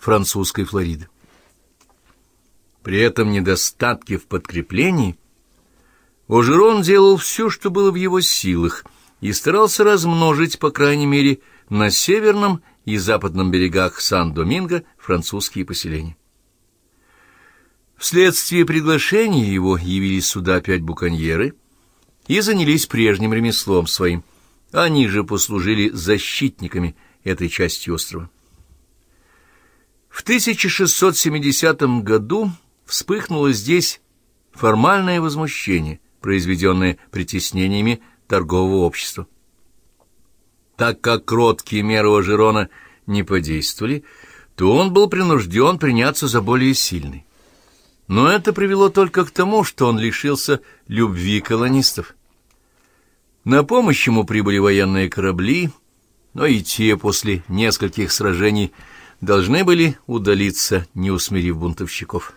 французской Флориды. При этом недостатки в подкреплении Ожерон делал все, что было в его силах, и старался размножить, по крайней мере, на северном и западном берегах Сан-Доминго французские поселения. Вследствие приглашения его явились сюда опять буконьеры и занялись прежним ремеслом своим. Они же послужили защитниками этой части острова. В 1670 году вспыхнуло здесь формальное возмущение, произведенное притеснениями торгового общества. Так как кроткие меры Ажерона не подействовали, то он был принужден приняться за более сильный. Но это привело только к тому, что он лишился любви колонистов. На помощь ему прибыли военные корабли, но и те после нескольких сражений должны были удалиться, не усмирив бунтовщиков.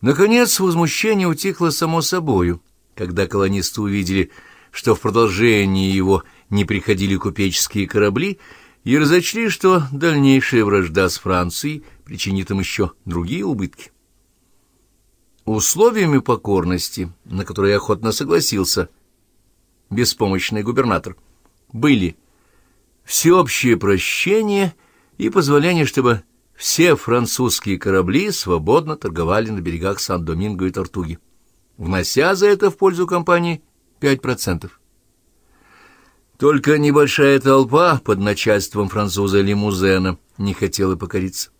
Наконец, возмущение утихло само собою, когда колонисты увидели, что в продолжении его не приходили купеческие корабли, и разочли, что дальнейшая вражда с Францией причинит им еще другие убытки. Условиями покорности, на которые охотно согласился беспомощный губернатор, были всеобщее прощение и позволение, чтобы все французские корабли свободно торговали на берегах Сан-Доминго и Тортуги, внося за это в пользу компании 5%. Только небольшая толпа под начальством француза Лимузена не хотела покориться.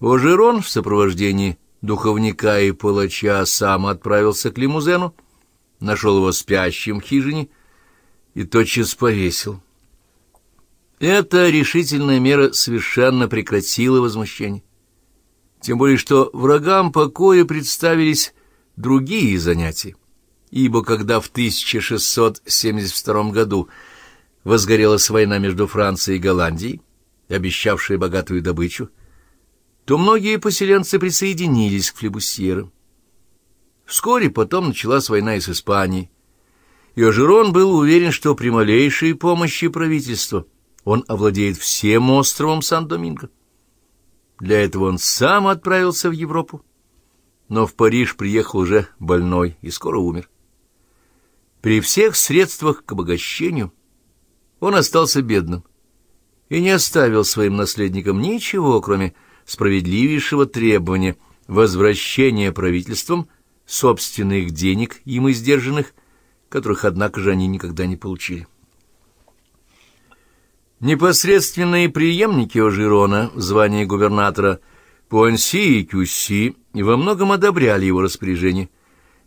Ожерон в сопровождении духовника и палача сам отправился к Лимузену, нашел его спящим в хижине и тотчас повесил. Эта решительная мера совершенно прекратила возмущение. Тем более, что врагам покоя представились другие занятия, ибо когда в 1672 году возгорелась война между Францией и Голландией, обещавшая богатую добычу, то многие поселенцы присоединились к флебусьерам. Вскоре потом началась война и с Испанией, и Ожерон был уверен, что при малейшей помощи правительства – он овладеет всем островом Сан-Доминго. Для этого он сам отправился в Европу, но в Париж приехал уже больной и скоро умер. При всех средствах к обогащению он остался бедным и не оставил своим наследникам ничего, кроме справедливейшего требования возвращения правительством собственных денег им издержанных, которых, однако же, они никогда не получили. Непосредственные преемники Ожирона в звании губернатора Пуанси и Кюсси во многом одобряли его распоряжение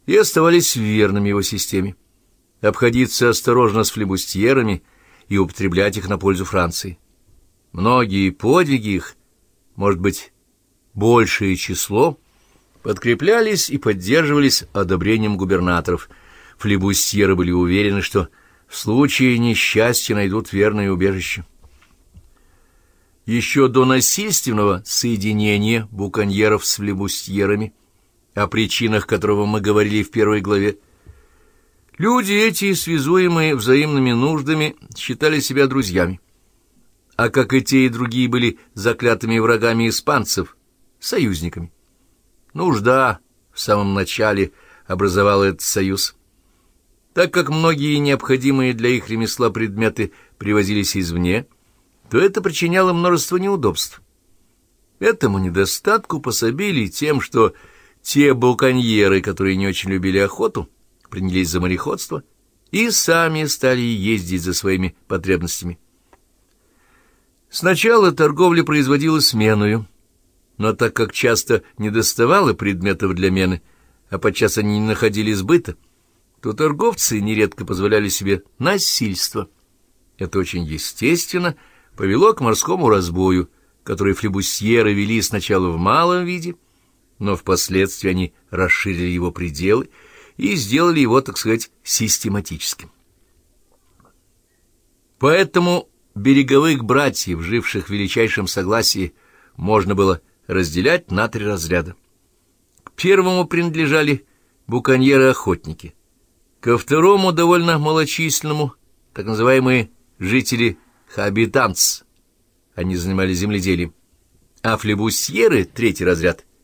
и оставались верными его системе. Обходиться осторожно с флебустьерами и употреблять их на пользу Франции. Многие подвиги их, может быть, большее число, подкреплялись и поддерживались одобрением губернаторов. Флебустьеры были уверены, что в случае несчастья найдут верное убежище. Еще до насильственного соединения буконьеров с флебустьерами, о причинах которого мы говорили в первой главе, люди эти, связуемые взаимными нуждами, считали себя друзьями. А как и те, и другие были заклятыми врагами испанцев, союзниками. Нужда в самом начале образовала этот союз. Так как многие необходимые для их ремесла предметы привозились извне, то это причиняло множество неудобств. Этому недостатку пособили тем, что те буконьеры, которые не очень любили охоту, принялись за мореходство и сами стали ездить за своими потребностями. Сначала торговля производилась меною, но так как часто недоставало предметов для мены, а подчас они не находили сбыта, то торговцы нередко позволяли себе насильство. Это очень естественно повело к морскому разбою, который флебусьеры вели сначала в малом виде, но впоследствии они расширили его пределы и сделали его, так сказать, систематическим. Поэтому береговых братьев, живших в величайшем согласии, можно было разделять на три разряда. К первому принадлежали буконьеры-охотники, Ко второму, довольно малочисленному, так называемые жители Хабитанц, они занимались земледелием, а флебусьеры — третий разряд